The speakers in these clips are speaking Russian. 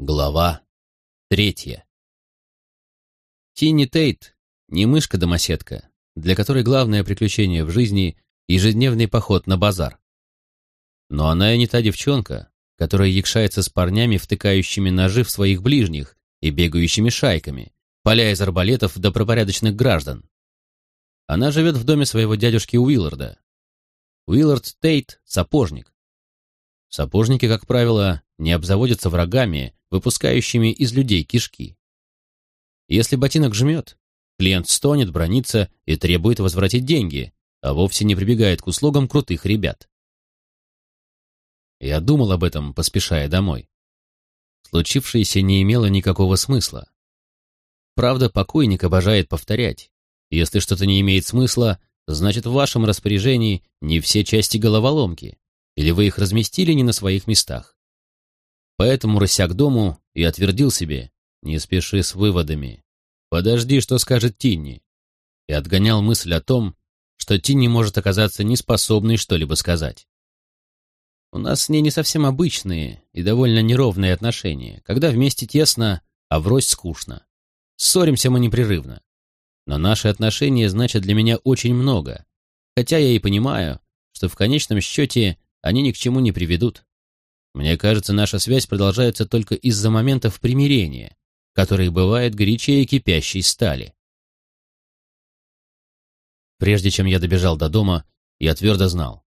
Глава третья. Тинни Тейт не мышка-домоседка, для которой главное приключение в жизни — ежедневный поход на базар. Но она и не та девчонка, которая якшается с парнями, втыкающими ножи в своих ближних и бегающими шайками, поля из арбалетов до добропорядочных граждан. Она живет в доме своего дядюшки Уилларда. Уиллард Тейт — сапожник. Сапожники, как правило, не обзаводятся врагами, выпускающими из людей кишки. Если ботинок жмет, клиент стонет, бронится и требует возвратить деньги, а вовсе не прибегает к услугам крутых ребят. Я думал об этом, поспешая домой. Случившееся не имело никакого смысла. Правда, покойник обожает повторять. Если что-то не имеет смысла, значит в вашем распоряжении не все части головоломки, или вы их разместили не на своих местах. Поэтому рассяк дому и отвердил себе, не спеши с выводами. Подожди, что скажет Тинни. И отгонял мысль о том, что Тинни может оказаться неспособной что-либо сказать. У нас с ней не совсем обычные и довольно неровные отношения, когда вместе тесно, а врозь скучно. Ссоримся мы непрерывно. Но наши отношения значат для меня очень много, хотя я и понимаю, что в конечном счете они ни к чему не приведут. Мне кажется, наша связь продолжается только из-за моментов примирения, которые бывают горячее кипящей стали. Прежде чем я добежал до дома, я твердо знал.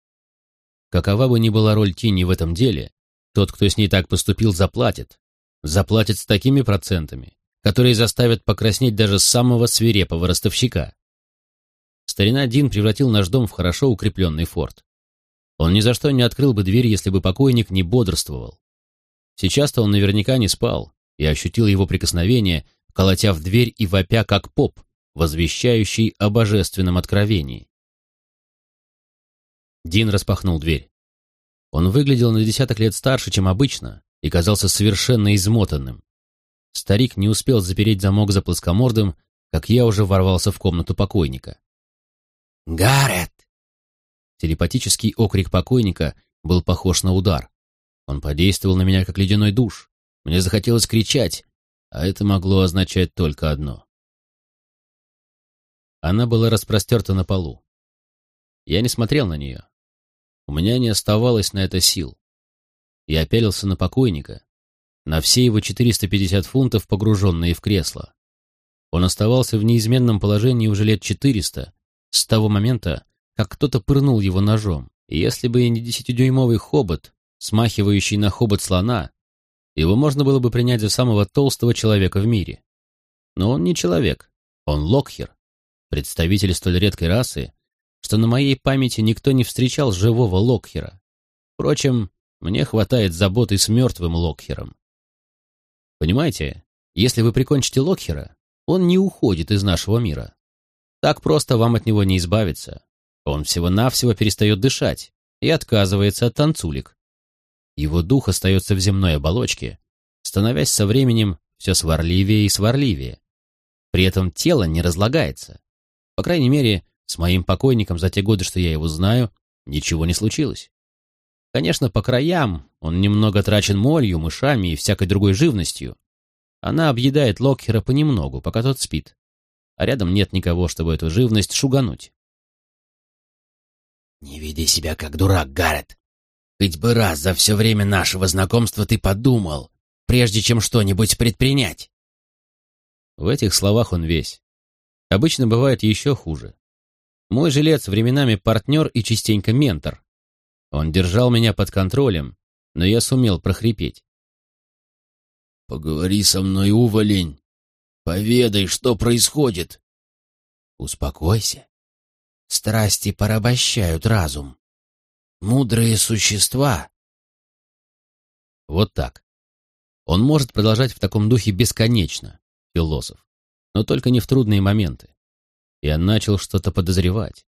Какова бы ни была роль Тини в этом деле, тот, кто с ней так поступил, заплатит. Заплатит с такими процентами, которые заставят покраснеть даже самого свирепого ростовщика. Старина Дин превратил наш дом в хорошо укрепленный форт. Он ни за что не открыл бы дверь, если бы покойник не бодрствовал. Сейчас-то он наверняка не спал и ощутил его прикосновение, колотя в дверь и вопя как поп, возвещающий о божественном откровении. Дин распахнул дверь. Он выглядел на десяток лет старше, чем обычно, и казался совершенно измотанным. Старик не успел запереть замок за плоскомордым, как я уже ворвался в комнату покойника. «Гаррет!» Телепатический окрик покойника был похож на удар. Он подействовал на меня как ледяной душ. Мне захотелось кричать, а это могло означать только одно. Она была распростерта на полу. Я не смотрел на нее. У меня не оставалось на это сил. Я опялился на покойника, на все его 450 фунтов, погруженные в кресло. Он оставался в неизменном положении уже лет 400, с того момента, как кто-то пырнул его ножом, если бы не десятидюймовый хобот, смахивающий на хобот слона, его можно было бы принять за самого толстого человека в мире. Но он не человек, он локхер, представитель столь редкой расы, что на моей памяти никто не встречал живого локхера. Впрочем, мне хватает заботы с мертвым локхером. Понимаете, если вы прикончите локхера, он не уходит из нашего мира. Так просто вам от него не избавиться. Он всего-навсего перестает дышать и отказывается от танцулик. Его дух остается в земной оболочке, становясь со временем все сварливее и сварливее. При этом тело не разлагается. По крайней мере, с моим покойником за те годы, что я его знаю, ничего не случилось. Конечно, по краям он немного трачен молью, мышами и всякой другой живностью. Она объедает Локхера понемногу, пока тот спит. А рядом нет никого, чтобы эту живность шугануть. «Не веди себя как дурак, Гаррет. Хоть бы раз за все время нашего знакомства ты подумал, прежде чем что-нибудь предпринять». В этих словах он весь. Обычно бывает еще хуже. Мой жилец временами партнер и частенько ментор. Он держал меня под контролем, но я сумел прохрипеть. «Поговори со мной, уволень. Поведай, что происходит». «Успокойся. Страсти порабощают разум. Мудрые существа. Вот так. Он может продолжать в таком духе бесконечно, философ, но только не в трудные моменты. Я начал что-то подозревать.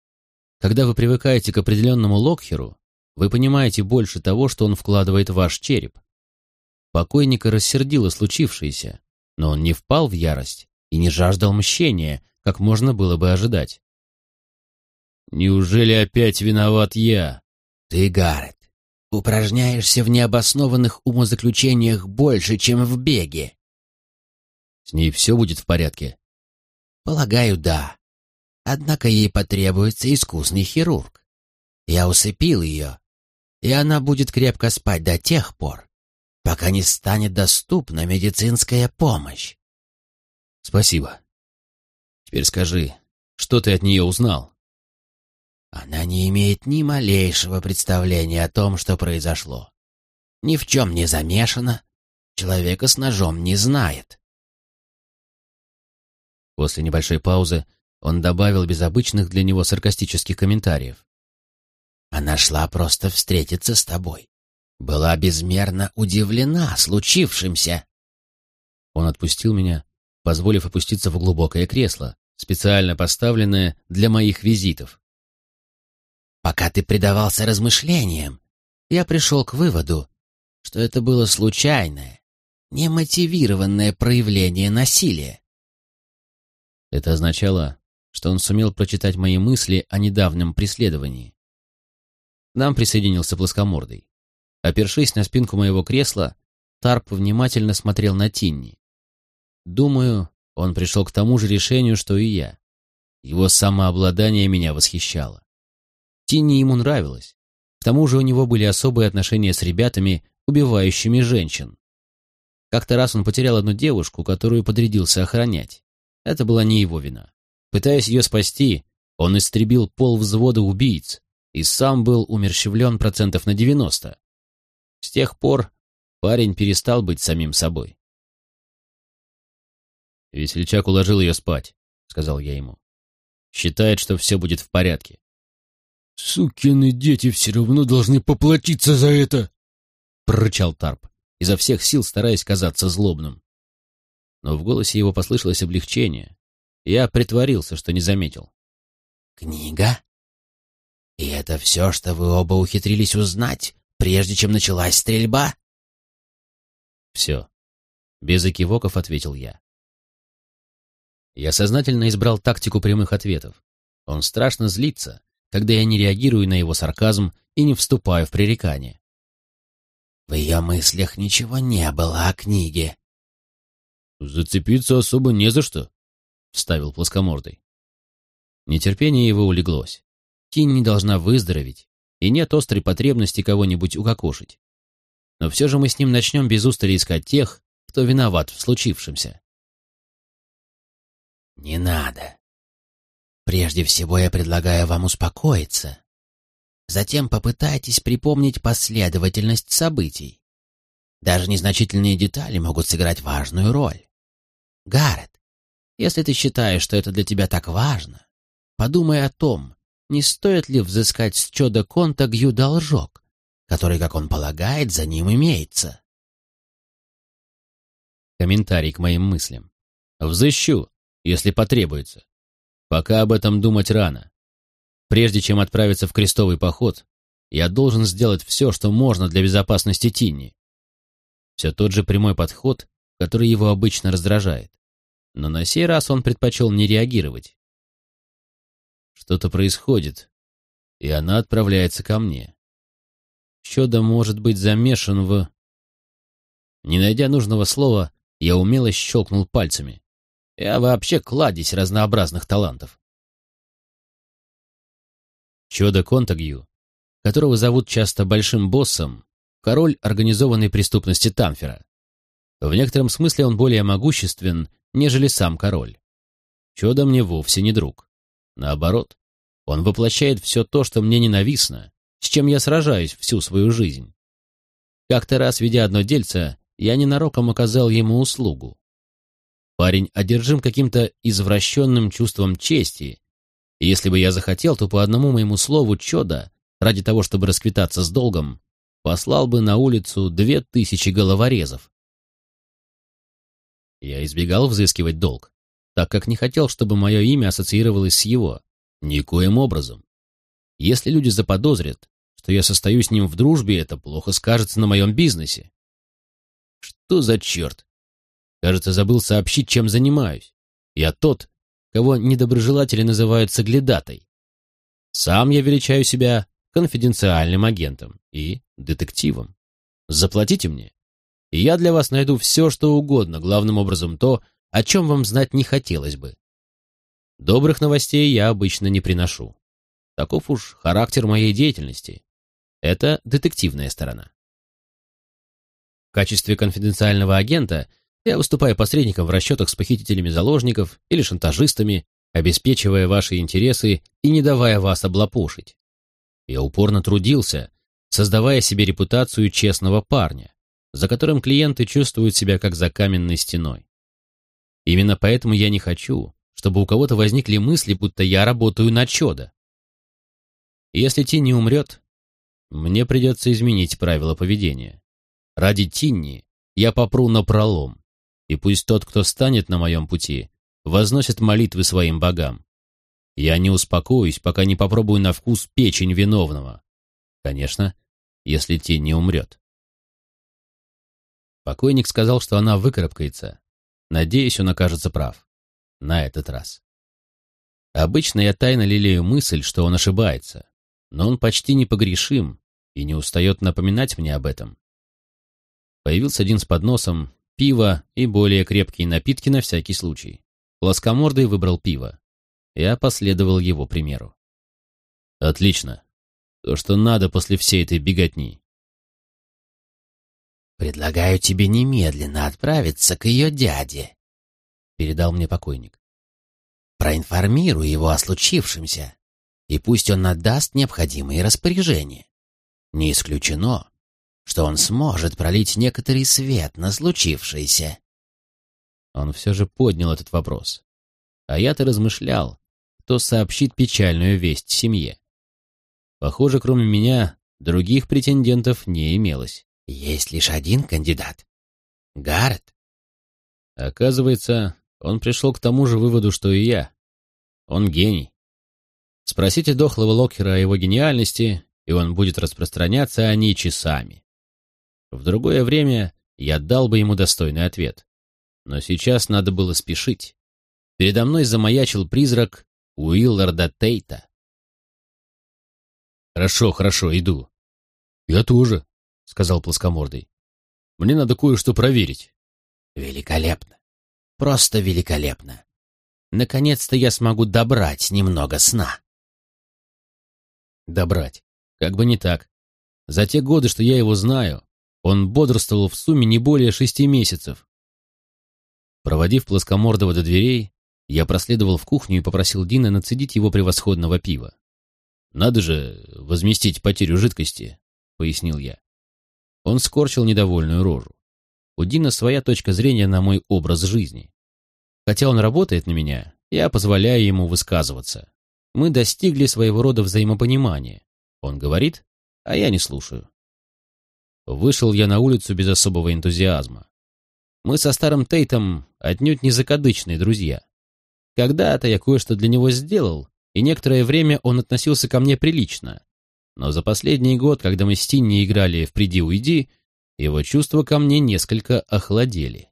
Когда вы привыкаете к определенному Локхеру, вы понимаете больше того, что он вкладывает в ваш череп. Покойника рассердило случившееся, но он не впал в ярость и не жаждал мщения, как можно было бы ожидать. Неужели опять виноват я? Ты, Гаррет, упражняешься в необоснованных умозаключениях больше, чем в беге. С ней все будет в порядке? Полагаю, да. Однако ей потребуется искусный хирург. Я усыпил ее, и она будет крепко спать до тех пор, пока не станет доступна медицинская помощь. Спасибо. Теперь скажи, что ты от нее узнал? Она не имеет ни малейшего представления о том, что произошло. Ни в чем не замешана, человека с ножом не знает. После небольшой паузы он добавил без обычных для него саркастических комментариев. Она шла просто встретиться с тобой. Была безмерно удивлена случившимся. Он отпустил меня, позволив опуститься в глубокое кресло, специально поставленное для моих визитов. Пока ты предавался размышлениям, я пришел к выводу, что это было случайное, немотивированное проявление насилия. Это означало, что он сумел прочитать мои мысли о недавнем преследовании. Нам присоединился плоскомордый. Опершись на спинку моего кресла, Тарп внимательно смотрел на Тинни. Думаю, он пришел к тому же решению, что и я. Его самообладание меня восхищало. Тинни ему нравилось. К тому же у него были особые отношения с ребятами, убивающими женщин. Как-то раз он потерял одну девушку, которую подрядился охранять. Это была не его вина. Пытаясь ее спасти, он истребил пол взвода убийц и сам был умерщвлен процентов на 90. С тех пор парень перестал быть самим собой. «Весельчак уложил ее спать», — сказал я ему. «Считает, что все будет в порядке». «Сукины дети все равно должны поплатиться за это!» — прорычал Тарп, изо всех сил стараясь казаться злобным. Но в голосе его послышалось облегчение. Я притворился, что не заметил. «Книга? И это все, что вы оба ухитрились узнать, прежде чем началась стрельба?» «Все». Без экивоков ответил я. Я сознательно избрал тактику прямых ответов. Он страшно злится, когда я не реагирую на его сарказм и не вступаю в пререкание. В ее мыслях ничего не было о книге. «Зацепиться особо не за что», — вставил плоскомордый. Нетерпение его улеглось. Тинь не должна выздороветь, и нет острой потребности кого-нибудь укокошить. Но все же мы с ним начнем без устали искать тех, кто виноват в случившемся. «Не надо. Прежде всего я предлагаю вам успокоиться. Затем попытайтесь припомнить последовательность событий. Даже незначительные детали могут сыграть важную роль. Гаррет, если ты считаешь, что это для тебя так важно, подумай о том, не стоит ли взыскать с Чода Контагью должок, который, как он полагает, за ним имеется. Комментарий к моим мыслям. Взыщу, если потребуется. Пока об этом думать рано. Прежде чем отправиться в крестовый поход, я должен сделать все, что можно для безопасности Тинни. Все тот же прямой подход, который его обычно раздражает. Но на сей раз он предпочел не реагировать. Что-то происходит, и она отправляется ко мне. Щода может быть замешан в... Не найдя нужного слова, я умело щелкнул пальцами. Я вообще кладезь разнообразных талантов. Чода Контагью, которого зовут часто Большим Боссом, король организованной преступности Тамфера. В некотором смысле он более могуществен, нежели сам король. Чода мне вовсе не друг. Наоборот, он воплощает все то, что мне ненавистно, с чем я сражаюсь всю свою жизнь. Как-то раз, ведя одно дельце, я ненароком оказал ему услугу. Парень одержим каким-то извращенным чувством чести, и если бы я захотел, то по одному моему слову чода, ради того, чтобы расквитаться с долгом, послал бы на улицу две тысячи головорезов. Я избегал взыскивать долг, так как не хотел, чтобы мое имя ассоциировалось с его. Никоим образом. Если люди заподозрят, что я состою с ним в дружбе, это плохо скажется на моем бизнесе. Что за черт? Кажется, забыл сообщить, чем занимаюсь. Я тот, кого недоброжелатели называют соглядатой. Сам я величаю себя конфиденциальным агентом и детективом. Заплатите мне, и я для вас найду все, что угодно, главным образом то, о чем вам знать не хотелось бы. Добрых новостей я обычно не приношу. Таков уж характер моей деятельности. Это детективная сторона. В качестве конфиденциального агента я выступаю посредником в расчетах с похитителями заложников или шантажистами, обеспечивая ваши интересы и не давая вас облапошить. Я упорно трудился, создавая себе репутацию честного парня, за которым клиенты чувствуют себя как за каменной стеной. Именно поэтому я не хочу, чтобы у кого-то возникли мысли, будто я работаю на чудо. Если Тинни умрет, мне придется изменить правила поведения. Ради Тинни я попру на пролом, и пусть тот, кто станет на моем пути, возносит молитвы своим богам. Я не успокоюсь, пока не попробую на вкус печень виновного. Конечно, если Тинни умрет. Покойник сказал, что она выкарабкается. Надеюсь, он окажется прав. На этот раз. Обычно я тайно лелею мысль, что он ошибается, но он почти непогрешим и не устает напоминать мне об этом. Появился один с подносом, пиво и более крепкие напитки на всякий случай. Плоскомордый выбрал пиво. Я последовал его примеру. Отлично. То, что надо после всей этой беготни. «Предлагаю тебе немедленно отправиться к ее дяде», — передал мне покойник. «Проинформируй его о случившемся, и пусть он надаст необходимые распоряжения. Не исключено, что он сможет пролить некоторый свет на случившееся». Он все же поднял этот вопрос. А я-то размышлял, кто сообщит печальную весть семье. Похоже, кроме меня, других претендентов не имелось. Есть лишь один кандидат. Гаррет. Оказывается, он пришел к тому же выводу, что и я. Он гений. Спросите дохлого Локхера о его гениальности, и он будет распространяться о ней часами. В другое время я дал бы ему достойный ответ. Но сейчас надо было спешить. Передо мной замаячил призрак Уилларда Тейта. «Хорошо, хорошо, иду». «Я тоже», — сказал плоскомордый. «Мне надо кое-что проверить». «Великолепно. Просто великолепно. Наконец-то я смогу добрать немного сна». Добрать. Как бы не так. За те годы, что я его знаю, он бодрствовал в сумме не более шести месяцев. Проводив плоскомордого до дверей, я проследовал в кухню и попросил Дина нацедить его превосходного пива. «Надо же возместить потерю жидкости», — пояснил я. Он скорчил недовольную рожу. У Дина своя точка зрения на мой образ жизни. Хотя он работает на меня, я позволяю ему высказываться. Мы достигли своего рода взаимопонимания. Он говорит, а я не слушаю. Вышел я на улицу без особого энтузиазма. Мы со старым Тейтом отнюдь не закадычные друзья. Когда-то я кое-что для него сделал, и некоторое время он относился ко мне прилично, но за последний год, когда мы с Тинни играли в «Приди, уйди», его чувства ко мне несколько охладели.